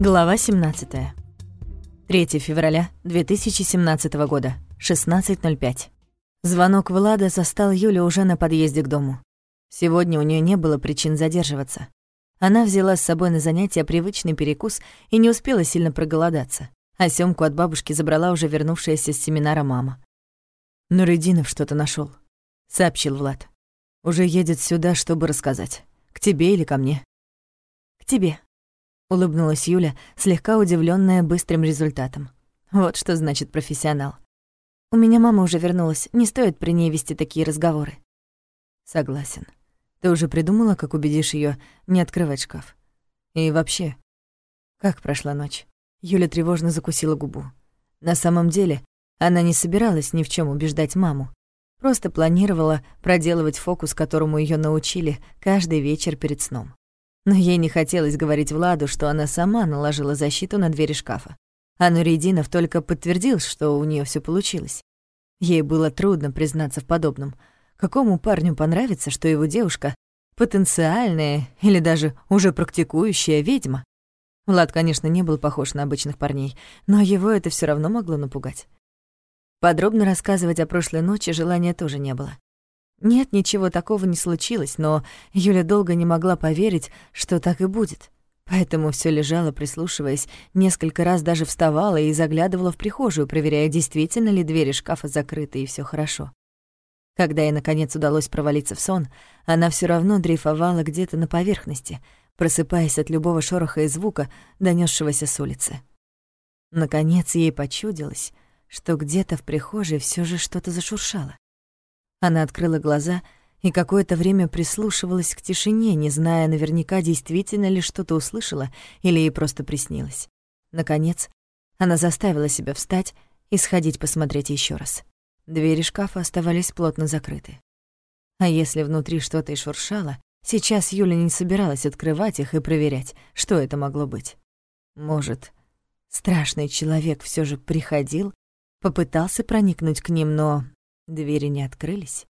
Глава 17. 3 февраля 2017 года, 16.05. Звонок Влада застал Юлю уже на подъезде к дому. Сегодня у нее не было причин задерживаться. Она взяла с собой на занятия привычный перекус и не успела сильно проголодаться. А Сёмку от бабушки забрала уже вернувшаяся с семинара мама. «Нуридинов что-то нашел, сообщил Влад. «Уже едет сюда, чтобы рассказать. К тебе или ко мне?» «К тебе», — улыбнулась Юля, слегка удивленная быстрым результатом. Вот что значит профессионал. «У меня мама уже вернулась, не стоит при ней вести такие разговоры». «Согласен. Ты уже придумала, как убедишь ее не открывать шкаф? И вообще, как прошла ночь?» Юля тревожно закусила губу. На самом деле, она не собиралась ни в чем убеждать маму. Просто планировала проделывать фокус, которому ее научили каждый вечер перед сном. Но ей не хотелось говорить Владу, что она сама наложила защиту на двери шкафа. А Нуридинов только подтвердил, что у нее все получилось. Ей было трудно признаться в подобном. Какому парню понравится, что его девушка — потенциальная или даже уже практикующая ведьма? Влад, конечно, не был похож на обычных парней, но его это все равно могло напугать. Подробно рассказывать о прошлой ночи желания тоже не было. Нет, ничего такого не случилось, но Юля долго не могла поверить, что так и будет. Поэтому все лежала, прислушиваясь, несколько раз даже вставала и заглядывала в прихожую, проверяя, действительно ли двери шкафа закрыты и все хорошо. Когда ей, наконец, удалось провалиться в сон, она все равно дрейфовала где-то на поверхности, просыпаясь от любого шороха и звука, донесшегося с улицы. Наконец ей почудилось, что где-то в прихожей все же что-то зашуршало. Она открыла глаза и какое-то время прислушивалась к тишине, не зная наверняка, действительно ли что-то услышала или ей просто приснилось. Наконец, она заставила себя встать и сходить посмотреть еще раз. Двери шкафа оставались плотно закрыты. А если внутри что-то и шуршало, сейчас Юля не собиралась открывать их и проверять, что это могло быть. Может, страшный человек все же приходил Попытался проникнуть к ним, но двери не открылись.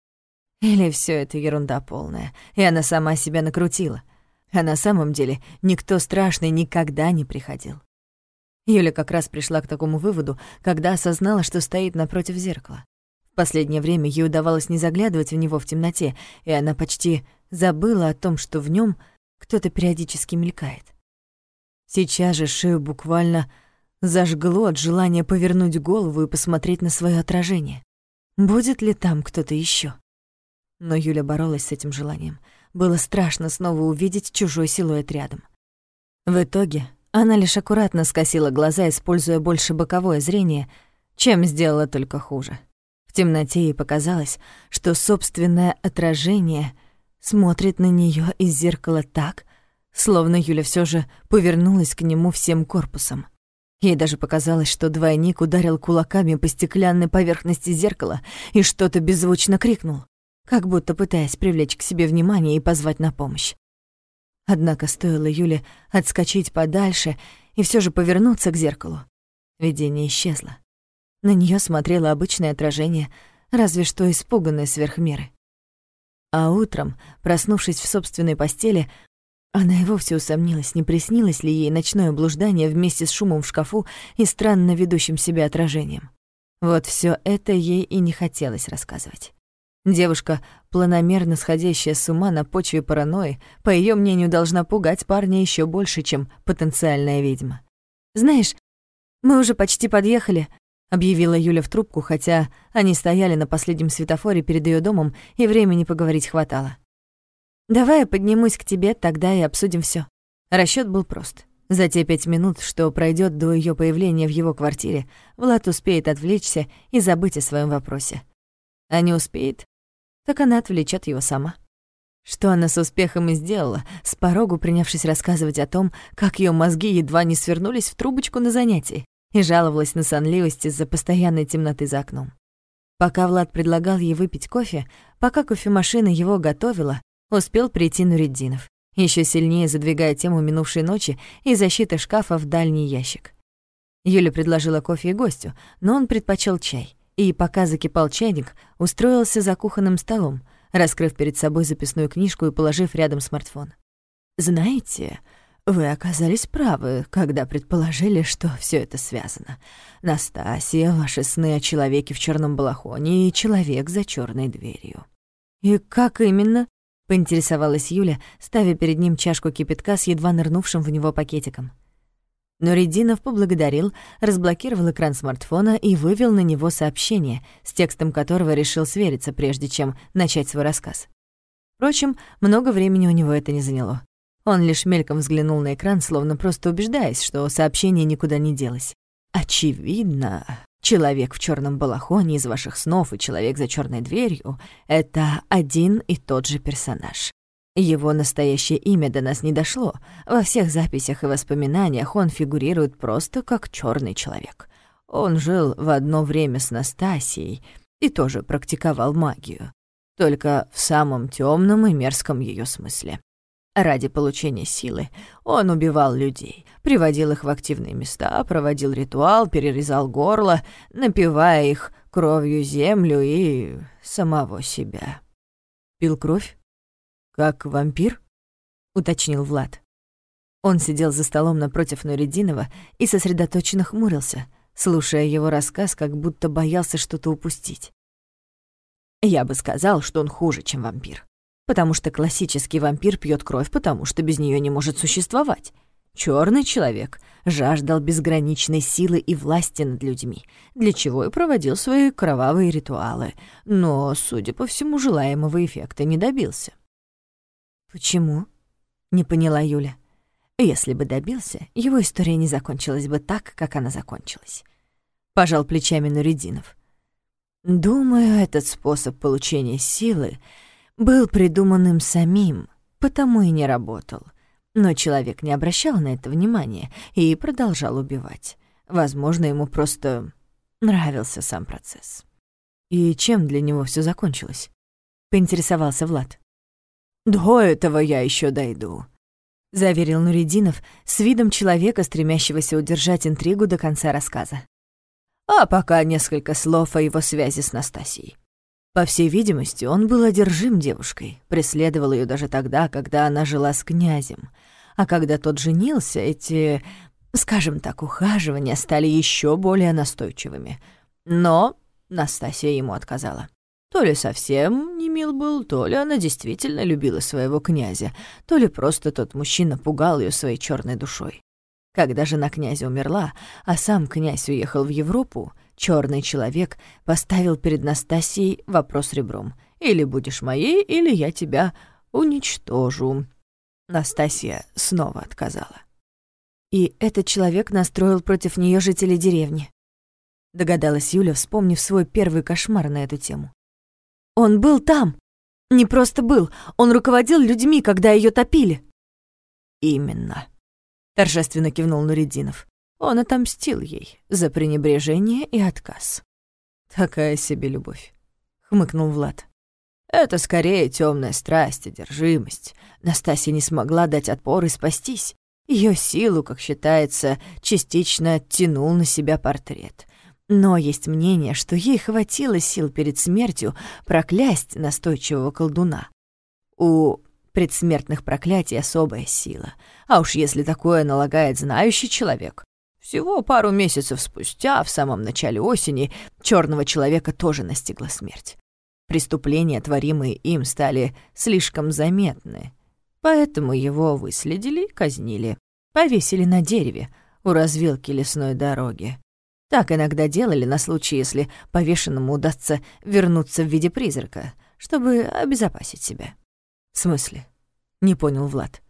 Или все это ерунда полная, и она сама себя накрутила. А на самом деле никто страшный никогда не приходил. Юля как раз пришла к такому выводу, когда осознала, что стоит напротив зеркала. В последнее время ей удавалось не заглядывать в него в темноте, и она почти забыла о том, что в нем кто-то периодически мелькает. Сейчас же шею буквально Зажгло от желания повернуть голову и посмотреть на свое отражение. Будет ли там кто-то еще? Но Юля боролась с этим желанием. Было страшно снова увидеть чужой силуэт рядом. В итоге она лишь аккуратно скосила глаза, используя больше боковое зрение, чем сделала только хуже. В темноте ей показалось, что собственное отражение смотрит на нее из зеркала так, словно Юля все же повернулась к нему всем корпусом. Ей даже показалось, что двойник ударил кулаками по стеклянной поверхности зеркала и что-то беззвучно крикнул, как будто пытаясь привлечь к себе внимание и позвать на помощь. Однако стоило Юле отскочить подальше и все же повернуться к зеркалу. Видение исчезло. На нее смотрело обычное отражение, разве что испуганное сверх меры. А утром, проснувшись в собственной постели, она и вовсе усомнилась, не приснилось ли ей ночное блуждание вместе с шумом в шкафу и странно ведущим себя отражением. Вот все это ей и не хотелось рассказывать. Девушка, планомерно сходящая с ума на почве паранойи, по ее мнению, должна пугать парня еще больше, чем потенциальная ведьма. «Знаешь, мы уже почти подъехали», — объявила Юля в трубку, хотя они стояли на последнем светофоре перед ее домом, и времени поговорить хватало. Давай я поднимусь к тебе, тогда и обсудим все. Расчет был прост. За те пять минут, что пройдет до ее появления в его квартире, Влад успеет отвлечься и забыть о своем вопросе. А не успеет, так она отвлечет его сама. Что она с успехом и сделала, с порогу принявшись рассказывать о том, как ее мозги едва не свернулись в трубочку на занятии, и жаловалась на сонливость из-за постоянной темноты за окном. Пока Влад предлагал ей выпить кофе, пока кофемашина его готовила, успел прийти Нуриддинов, еще сильнее задвигая тему минувшей ночи и защиты шкафа в дальний ящик. Юля предложила кофе и гостю, но он предпочел чай, и пока закипал чайник, устроился за кухонным столом, раскрыв перед собой записную книжку и положив рядом смартфон. «Знаете, вы оказались правы, когда предположили, что все это связано. Настасья, ваши сны о человеке в черном балахоне и человек за черной дверью. И как именно? Поинтересовалась Юля, ставя перед ним чашку кипятка с едва нырнувшим в него пакетиком. Но Рединов поблагодарил, разблокировал экран смартфона и вывел на него сообщение, с текстом которого решил свериться, прежде чем начать свой рассказ. Впрочем, много времени у него это не заняло. Он лишь мельком взглянул на экран, словно просто убеждаясь, что сообщение никуда не делось. «Очевидно, человек в черном балахоне из ваших снов и человек за черной дверью — это один и тот же персонаж. Его настоящее имя до нас не дошло. Во всех записях и воспоминаниях он фигурирует просто как черный человек. Он жил в одно время с Настасией и тоже практиковал магию, только в самом темном и мерзком ее смысле. Ради получения силы он убивал людей, приводил их в активные места, проводил ритуал, перерезал горло, напивая их кровью землю и самого себя. «Пил кровь? Как вампир?» — уточнил Влад. Он сидел за столом напротив Нуридинова и сосредоточенно хмурился, слушая его рассказ, как будто боялся что-то упустить. «Я бы сказал, что он хуже, чем вампир потому что классический вампир пьет кровь, потому что без нее не может существовать. Черный человек жаждал безграничной силы и власти над людьми, для чего и проводил свои кровавые ритуалы, но, судя по всему, желаемого эффекта не добился. «Почему?» — не поняла Юля. «Если бы добился, его история не закончилась бы так, как она закончилась», — пожал плечами Нуридинов. «Думаю, этот способ получения силы — был придуман им самим, потому и не работал. Но человек не обращал на это внимания и продолжал убивать. Возможно, ему просто нравился сам процесс. И чем для него все закончилось? Поинтересовался Влад. «До этого я еще дойду», — заверил Нуридинов с видом человека, стремящегося удержать интригу до конца рассказа. А пока несколько слов о его связи с Настасией. По всей видимости, он был одержим девушкой, преследовал ее даже тогда, когда она жила с князем. А когда тот женился, эти, скажем так, ухаживания стали еще более настойчивыми. Но Настасья ему отказала. То ли совсем не мил был, то ли она действительно любила своего князя, то ли просто тот мужчина пугал ее своей черной душой. Когда жена князя умерла, а сам князь уехал в Европу, Черный человек поставил перед Настасией вопрос ребром. «Или будешь моей, или я тебя уничтожу». Настасья снова отказала. И этот человек настроил против нее жителей деревни. Догадалась Юля, вспомнив свой первый кошмар на эту тему. Он был там. Не просто был, он руководил людьми, когда ее топили. Именно, торжественно кивнул Нуридинов. Он отомстил ей за пренебрежение и отказ. «Такая себе любовь», — хмыкнул Влад. «Это скорее темная страсть, одержимость. Настасья не смогла дать отпор и спастись. Ее силу, как считается, частично оттянул на себя портрет. Но есть мнение, что ей хватило сил перед смертью проклясть настойчивого колдуна. У предсмертных проклятий особая сила. А уж если такое налагает знающий человек, всего пару месяцев спустя, в самом начале осени, черного человека тоже настигла смерть. Преступления, творимые им, стали слишком заметны, поэтому его выследили и казнили. Повесили на дереве у развилки лесной дороги. Так иногда делали на случай, если повешенному удастся вернуться в виде призрака, чтобы обезопасить себя. В смысле? Не понял Влад.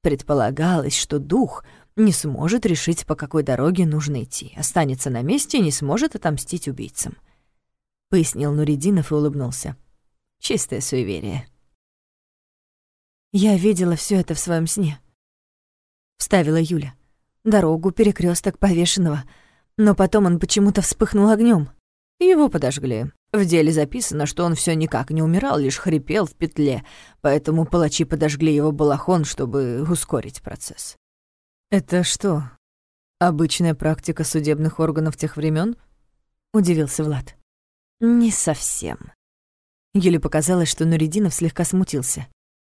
Предполагалось, что дух — не сможет решить, по какой дороге нужно идти, останется на месте и не сможет отомстить убийцам. Пояснил Нуридинов и улыбнулся. Чистое суеверие. «Я видела все это в своем сне», — вставила Юля. «Дорогу, перекресток повешенного, но потом он почему-то вспыхнул огнем. Его подожгли. В деле записано, что он все никак не умирал, лишь хрипел в петле, поэтому палачи подожгли его балахон, чтобы ускорить процесс. «Это что, обычная практика судебных органов тех времен? удивился Влад. «Не совсем». Еле показалось, что Нуридинов слегка смутился.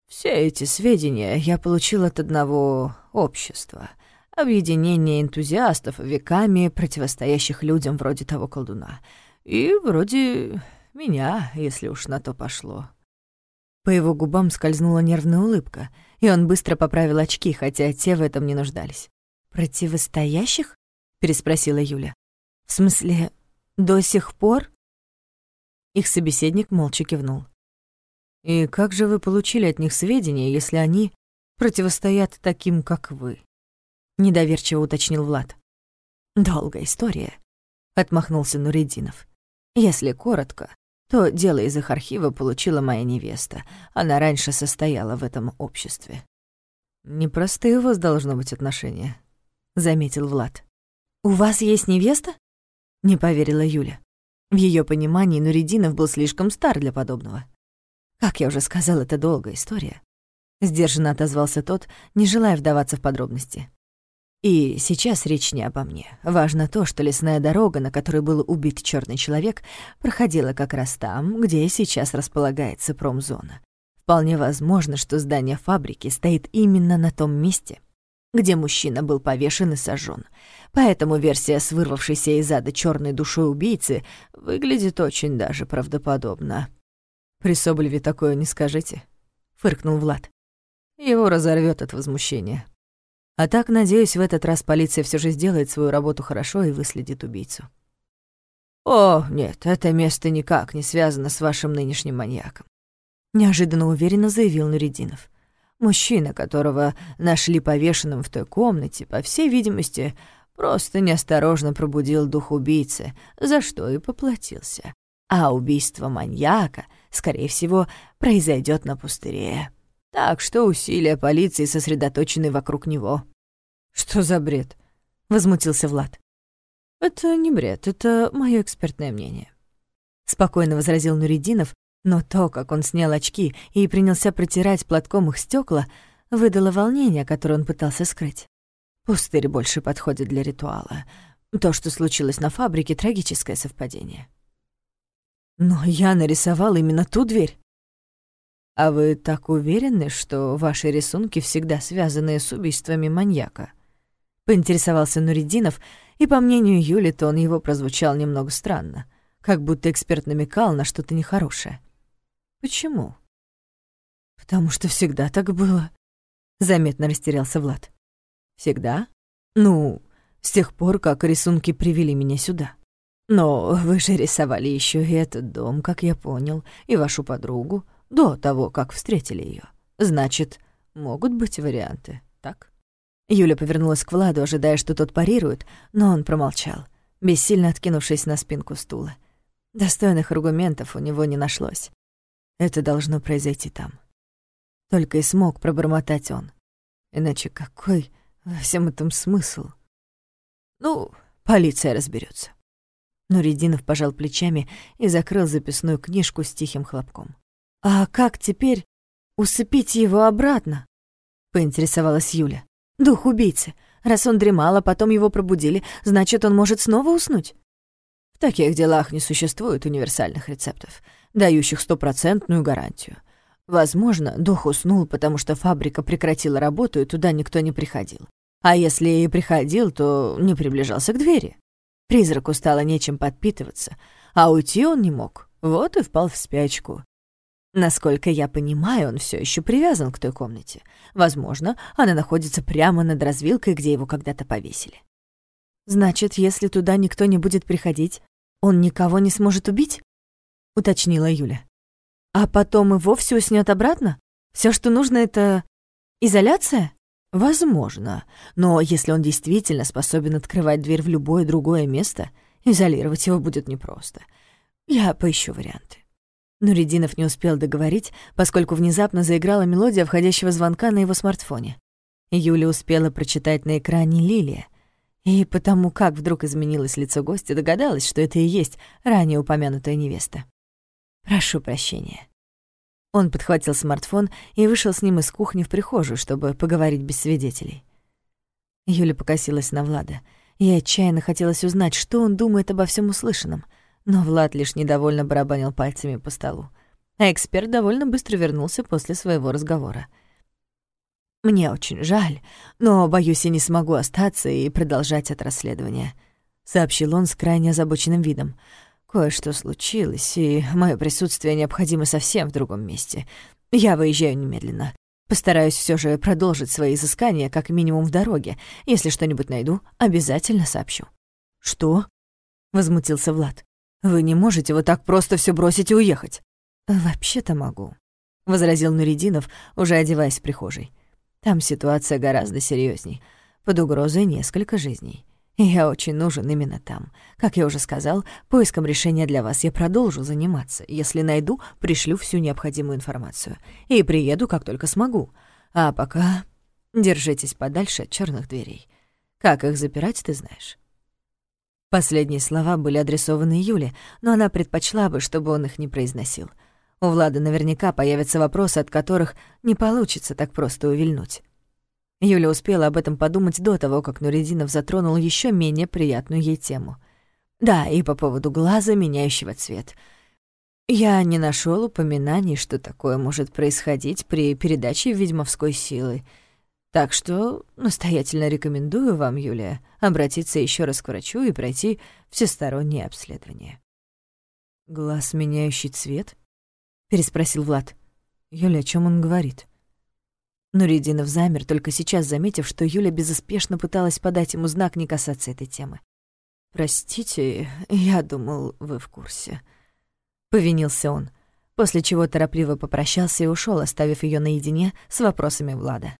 Все эти сведения я получил от одного общества, объединения энтузиастов, веками противостоящих людям вроде того колдуна. И вроде меня, если уж на то пошло. По его губам скользнула нервная улыбка, и он быстро поправил очки, хотя те в этом не нуждались. «Противостоящих?» — переспросила Юля. «В смысле, до сих пор?» Их собеседник молча кивнул. «И как же вы получили от них сведения, если они противостоят таким, как вы?» Недоверчиво уточнил Влад. «Долгая история», — отмахнулся Нуридинов. «Если коротко, то дело из их архива получила моя невеста. Она раньше состояла в этом обществе». «Непростые у вас должно быть отношения», — заметил Влад. «У вас есть невеста?» — не поверила Юля. В ее понимании Нуридинов был слишком стар для подобного. «Как я уже сказал, это долгая история», — сдержанно отозвался тот, не желая вдаваться в подробности. И сейчас речь не обо мне. Важно то, что лесная дорога, на которой был убит черный человек, проходила как раз там, где сейчас располагается промзона. Вполне возможно, что здание фабрики стоит именно на том месте, где мужчина был повешен и сожжен. Поэтому версия с вырвавшейся из ада черной душой убийцы выглядит очень даже правдоподобно. «При Соболеве такое не скажите», — фыркнул Влад. «Его разорвет от возмущения». А так, надеюсь, в этот раз полиция все же сделает свою работу хорошо и выследит убийцу. «О, нет, это место никак не связано с вашим нынешним маньяком», — неожиданно уверенно заявил Нуридинов. «Мужчина, которого нашли повешенным в той комнате, по всей видимости, просто неосторожно пробудил дух убийцы, за что и поплатился. А убийство маньяка, скорее всего, произойдет на пустыре». Так что усилия полиции сосредоточены вокруг него. «Что за бред?» — возмутился Влад. «Это не бред, это мое экспертное мнение», — спокойно возразил Нуридинов, но то, как он снял очки и принялся протирать платком их стекла, выдало волнение, которое он пытался скрыть. Пустырь больше подходит для ритуала. То, что случилось на фабрике, — трагическое совпадение. Но я нарисовал именно ту дверь. «А вы так уверены, что ваши рисунки всегда связаны с убийствами маньяка?» Поинтересовался Нуридинов, и, по мнению Юли, тон его прозвучал немного странно, как будто эксперт намекал на что-то нехорошее. «Почему?» «Потому что всегда так было», — заметно растерялся Влад. «Всегда?» «Ну, с тех пор, как рисунки привели меня сюда». «Но вы же рисовали еще и этот дом, как я понял, и вашу подругу, до того, как встретили ее. Значит, могут быть варианты, так? Юля повернулась к Владу, ожидая, что тот парирует, но он промолчал, бессильно откинувшись на спинку стула. Достойных аргументов у него не нашлось. Это должно произойти там. Только и смог пробормотать он. Иначе какой во всем этом смысл? Ну, полиция разберется. Нуридинов пожал плечами и закрыл записную книжку с тихим хлопком. «А как теперь усыпить его обратно?» — поинтересовалась Юля. «Дух убийцы. Раз он дремал, а потом его пробудили, значит, он может снова уснуть?» В таких делах не существует универсальных рецептов, дающих стопроцентную гарантию. Возможно, дух уснул, потому что фабрика прекратила работу, и туда никто не приходил. А если и приходил, то не приближался к двери. Призраку стало нечем подпитываться, а уйти он не мог. Вот и впал в спячку. Насколько я понимаю, он все еще привязан к той комнате. Возможно, она находится прямо над развилкой, где его когда-то повесили. Значит, если туда никто не будет приходить, он никого не сможет убить? уточнила Юля. А потом и вовсе уснет обратно? Все, что нужно, это изоляция? Возможно, но если он действительно способен открывать дверь в любое другое место, изолировать его будет непросто. Я поищу варианты. Нуридинов не успел договорить, поскольку внезапно заиграла мелодия входящего звонка на его смартфоне. Юля успела прочитать на экране «Лилия», и потому как вдруг изменилось лицо гостя, догадалась, что это и есть ранее упомянутая невеста. «Прошу прощения». Он подхватил смартфон и вышел с ним из кухни в прихожую, чтобы поговорить без свидетелей. Юля покосилась на Влада. и отчаянно хотелось узнать, что он думает обо всем услышанном — но Влад лишь недовольно барабанил пальцами по столу. а эксперт довольно быстро вернулся после своего разговора. «Мне очень жаль, но, боюсь, я не смогу остаться и продолжать это расследование», — сообщил он с крайне озабоченным видом. «Кое-что случилось, и мое присутствие необходимо совсем в другом месте. Я выезжаю немедленно. Постараюсь все же продолжить свои изыскания как минимум в дороге. Если что-нибудь найду, обязательно сообщу». «Что?» — возмутился Влад. «Вы не можете вот так просто все бросить и уехать». «Вообще-то могу», — возразил Нуридинов, уже одеваясь в прихожей. «Там ситуация гораздо серьезней. Под угрозой несколько жизней. Я очень нужен именно там. Как я уже сказал, поиском решения для вас я продолжу заниматься. Если найду, пришлю всю необходимую информацию. И приеду, как только смогу. А пока держитесь подальше от черных дверей. Как их запирать, ты знаешь». Последние слова были адресованы Юле, но она предпочла бы, чтобы он их не произносил. У Влада наверняка появятся вопросы, от которых не получится так просто увильнуть. Юля успела об этом подумать до того, как Нуридинов затронул еще менее приятную ей тему. Да, и по поводу глаза, меняющего цвет. Я не нашел упоминаний, что такое может происходить при передаче ведьмовской силы — так что настоятельно рекомендую вам, Юлия, обратиться еще раз к врачу и пройти всестороннее обследование. «Глаз, меняющий цвет?» — переспросил Влад. «Юля, о чем он говорит?» Нуридинов замер, только сейчас заметив, что Юля безуспешно пыталась подать ему знак не касаться этой темы. «Простите, я думал, вы в курсе», — повинился он, после чего торопливо попрощался и ушел, оставив ее наедине с вопросами Влада.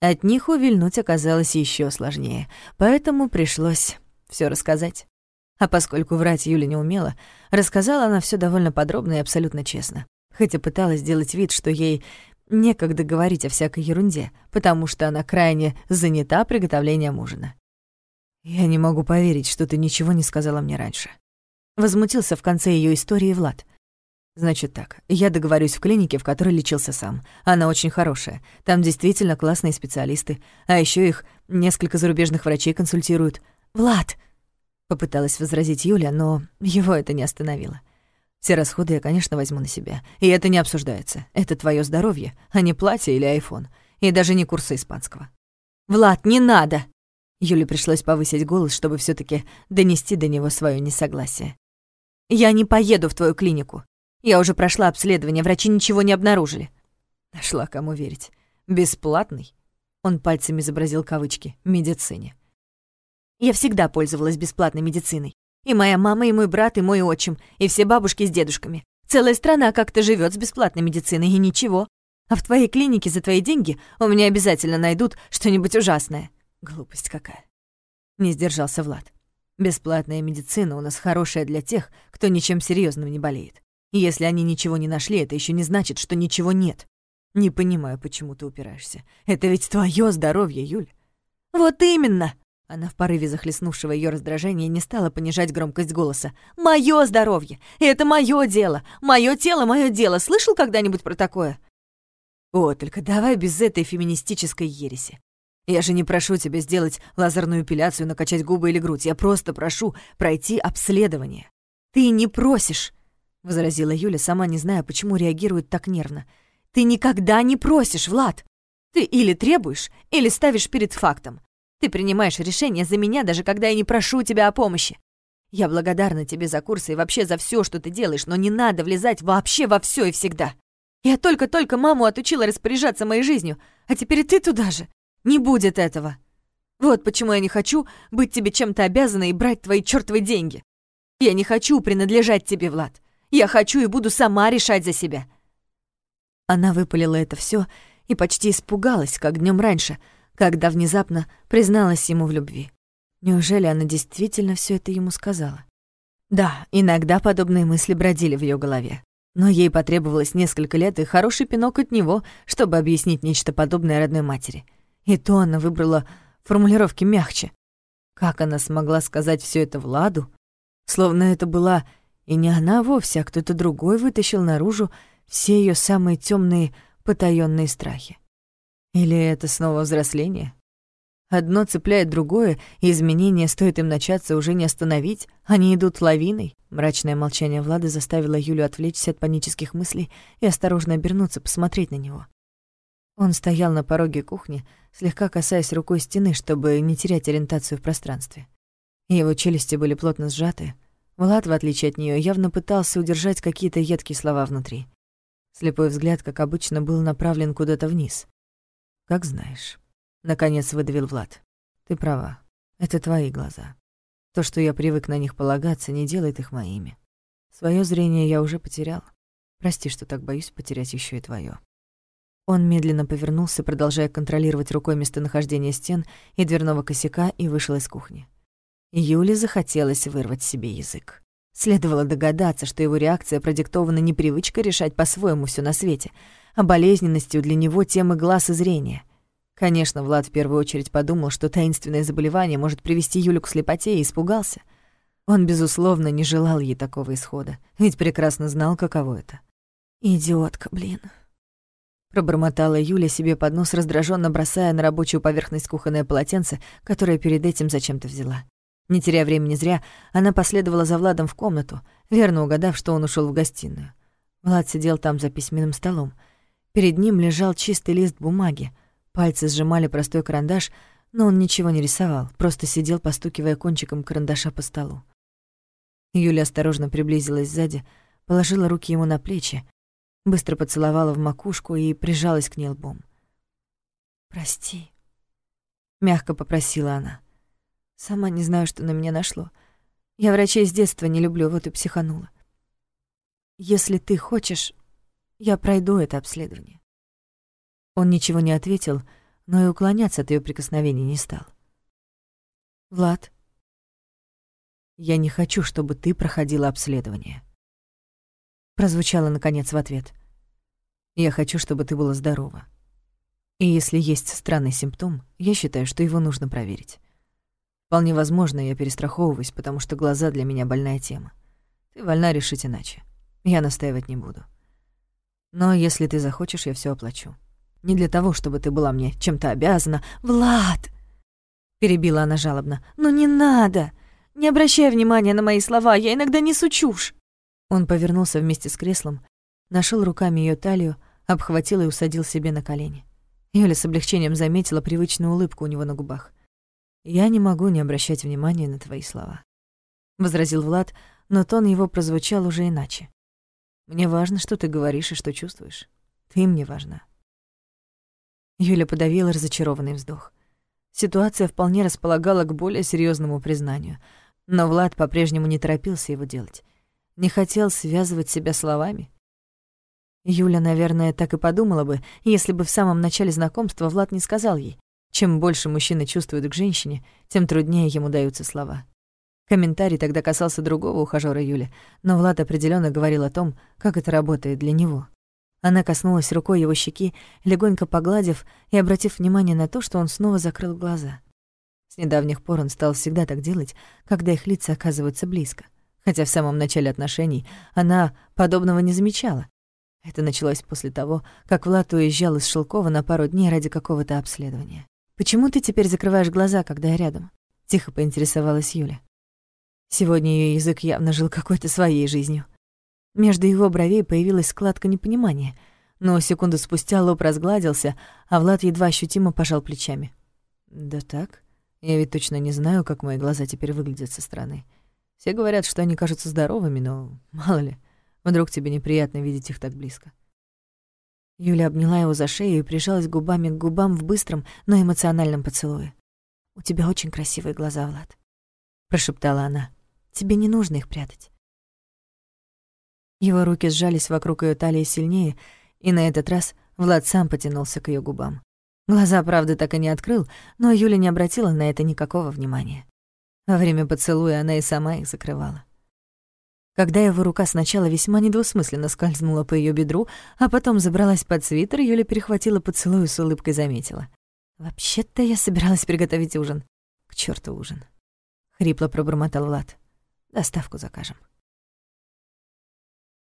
От них увильнуть оказалось еще сложнее, поэтому пришлось все рассказать. А поскольку врать Юля не умела, рассказала она все довольно подробно и абсолютно честно. Хотя пыталась сделать вид, что ей некогда говорить о всякой ерунде, потому что она крайне занята приготовлением ужина. «Я не могу поверить, что ты ничего не сказала мне раньше». Возмутился в конце ее истории Влад. Значит так, я договорюсь в клинике, в которой лечился сам. Она очень хорошая. Там действительно классные специалисты. А еще их несколько зарубежных врачей консультируют. «Влад!» — попыталась возразить Юля, но его это не остановило. «Все расходы я, конечно, возьму на себя. И это не обсуждается. Это твое здоровье, а не платье или айфон. И даже не курсы испанского». «Влад, не надо!» Юле пришлось повысить голос, чтобы все таки донести до него свое несогласие. «Я не поеду в твою клинику. Я уже прошла обследование, врачи ничего не обнаружили. Нашла кому верить. Бесплатный? Он пальцами изобразил кавычки. Медицине. Я всегда пользовалась бесплатной медициной. И моя мама, и мой брат, и мой отчим, и все бабушки с дедушками. Целая страна как-то живет с бесплатной медициной, и ничего. А в твоей клинике за твои деньги у меня обязательно найдут что-нибудь ужасное. Глупость какая. Не сдержался Влад. Бесплатная медицина у нас хорошая для тех, кто ничем серьезным не болеет. И если они ничего не нашли, это еще не значит, что ничего нет. Не понимаю, почему ты упираешься. Это ведь твое здоровье, Юль. Вот именно. Она в порыве захлестнувшего ее раздражения не стала понижать громкость голоса. «Мое здоровье! Это мое дело! Мое тело, мое дело! Слышал когда-нибудь про такое?» «О, только давай без этой феминистической ереси. Я же не прошу тебя сделать лазерную эпиляцию, накачать губы или грудь. Я просто прошу пройти обследование». «Ты не просишь. — возразила Юля, сама не зная, почему реагирует так нервно. «Ты никогда не просишь, Влад! Ты или требуешь, или ставишь перед фактом. Ты принимаешь решение за меня, даже когда я не прошу тебя о помощи. Я благодарна тебе за курсы и вообще за все, что ты делаешь, но не надо влезать вообще во все и всегда. Я только-только маму отучила распоряжаться моей жизнью, а теперь и ты туда же. Не будет этого. Вот почему я не хочу быть тебе чем-то обязана и брать твои чертовы деньги. Я не хочу принадлежать тебе, Влад. Я хочу и буду сама решать за себя». Она выпалила это все и почти испугалась, как днем раньше, когда внезапно призналась ему в любви. Неужели она действительно все это ему сказала? Да, иногда подобные мысли бродили в ее голове. Но ей потребовалось несколько лет и хороший пинок от него, чтобы объяснить нечто подобное родной матери. И то она выбрала формулировки мягче. Как она смогла сказать все это Владу? Словно это была и не она вовсе, а кто-то другой вытащил наружу все ее самые темные потаенные страхи. Или это снова взросление? Одно цепляет другое, и изменения, стоит им начаться, уже не остановить. Они идут лавиной. Мрачное молчание Влады заставило Юлю отвлечься от панических мыслей и осторожно обернуться, посмотреть на него. Он стоял на пороге кухни, слегка касаясь рукой стены, чтобы не терять ориентацию в пространстве. Его челюсти были плотно сжаты. Влад, в отличие от нее, явно пытался удержать какие-то едкие слова внутри. Слепой взгляд, как обычно, был направлен куда-то вниз. «Как знаешь». Наконец выдавил Влад. Ты права. Это твои глаза. То, что я привык на них полагаться, не делает их моими. Своё зрение я уже потерял. Прости, что так боюсь потерять ещё и твоё. Он медленно повернулся, продолжая контролировать рукой местонахождение стен и дверного косяка, и вышел из кухни. Юле захотелось вырвать себе язык. Следовало догадаться, что его реакция продиктована не привычкой решать по-своему всё на свете, а болезненностью для него темы глаз и зрения. Конечно, Влад в первую очередь подумал, что таинственное заболевание может привести Юлю к слепоте, и испугался. Он, безусловно, не желал ей такого исхода, ведь прекрасно знал, каково это. «Идиотка, блин», Пробормотала Юля себе под нос, раздраженно бросая на рабочую поверхность кухонное полотенце, которое перед этим зачем-то взяла. Не теряя времени зря, она последовала за Владом в комнату, верно угадав, что он ушел в гостиную. Влад сидел там за письменным столом. Перед ним лежал чистый лист бумаги, Пальцы сжимали простой карандаш, но он ничего не рисовал, просто сидел, постукивая кончиком карандаша по столу. Юля осторожно приблизилась сзади, положила руки ему на плечи, быстро поцеловала в макушку и прижалась к ней лбом. «Прости», — мягко попросила она. «Сама не знаю, что на меня нашло. Я врачей с детства не люблю, вот и психанула. Если ты хочешь, я пройду это обследование». Он ничего не ответил, но и уклоняться от ее прикосновений не стал. «Влад, я не хочу, чтобы ты проходила обследование». Прозвучало, наконец, в ответ. «Я хочу, чтобы ты была здорова. И если есть странный симптом, я считаю, что его нужно проверить. Вполне возможно, я перестраховываюсь, потому что глаза для меня больная тема. Ты вольна решить иначе. Я настаивать не буду. Но если ты захочешь, я все оплачу. Не для того, чтобы ты была мне чем-то обязана. Влад!» Перебила она жалобно. «Ну не надо! Не обращай внимания на мои слова, я иногда несу чушь!» Он повернулся вместе с креслом, нашел руками ее талию, обхватил и усадил себе на колени. Юля с облегчением заметила привычную улыбку у него на губах. «Я не могу не обращать внимания на твои слова», — возразил Влад, но тон его прозвучал уже иначе. «Мне важно, что ты говоришь и что чувствуешь. Ты мне важна. Юля подавила разочарованный вздох. Ситуация вполне располагала к более серьезному признанию, но Влад по-прежнему не торопился его делать. Не хотел связывать себя словами. Юля, наверное, так и подумала бы, если бы в самом начале знакомства Влад не сказал ей, чем больше мужчина чувствует к женщине, тем труднее ему даются слова. Комментарий тогда касался другого ухажёра Юли, но Влад определенно говорил о том, как это работает для него. Она коснулась рукой его щеки, легонько погладив и обратив внимание на то, что он снова закрыл глаза. С недавних пор он стал всегда так делать, когда их лица оказываются близко. Хотя в самом начале отношений она подобного не замечала. Это началось после того, как Влад уезжал из Шелкова на пару дней ради какого-то обследования. «Почему ты теперь закрываешь глаза, когда я рядом?» — тихо поинтересовалась Юля. Сегодня ее язык явно жил какой-то своей жизнью. Между его бровей появилась складка непонимания, но секунду спустя лоб разгладился, а Влад едва ощутимо пожал плечами. «Да так. Я ведь точно не знаю, как мои глаза теперь выглядят со стороны. Все говорят, что они кажутся здоровыми, но мало ли, вдруг тебе неприятно видеть их так близко». Юля обняла его за шею и прижалась губами к губам в быстром, но эмоциональном поцелуе. «У тебя очень красивые глаза, Влад», — прошептала она. «Тебе не нужно их прятать. Его руки сжались вокруг ее талии сильнее, и на этот раз Влад сам потянулся к ее губам. Глаза, правда, так и не открыл, но Юля не обратила на это никакого внимания. Во время поцелуя она и сама их закрывала. Когда его рука сначала весьма недвусмысленно скользнула по ее бедру, а потом забралась под свитер, Юля перехватила поцелуй и с улыбкой заметила. «Вообще-то я собиралась приготовить ужин. К черту ужин!» — хрипло пробормотал Влад. «Доставку закажем».